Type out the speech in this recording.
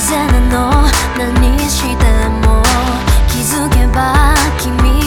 風なの。何しても気づけば君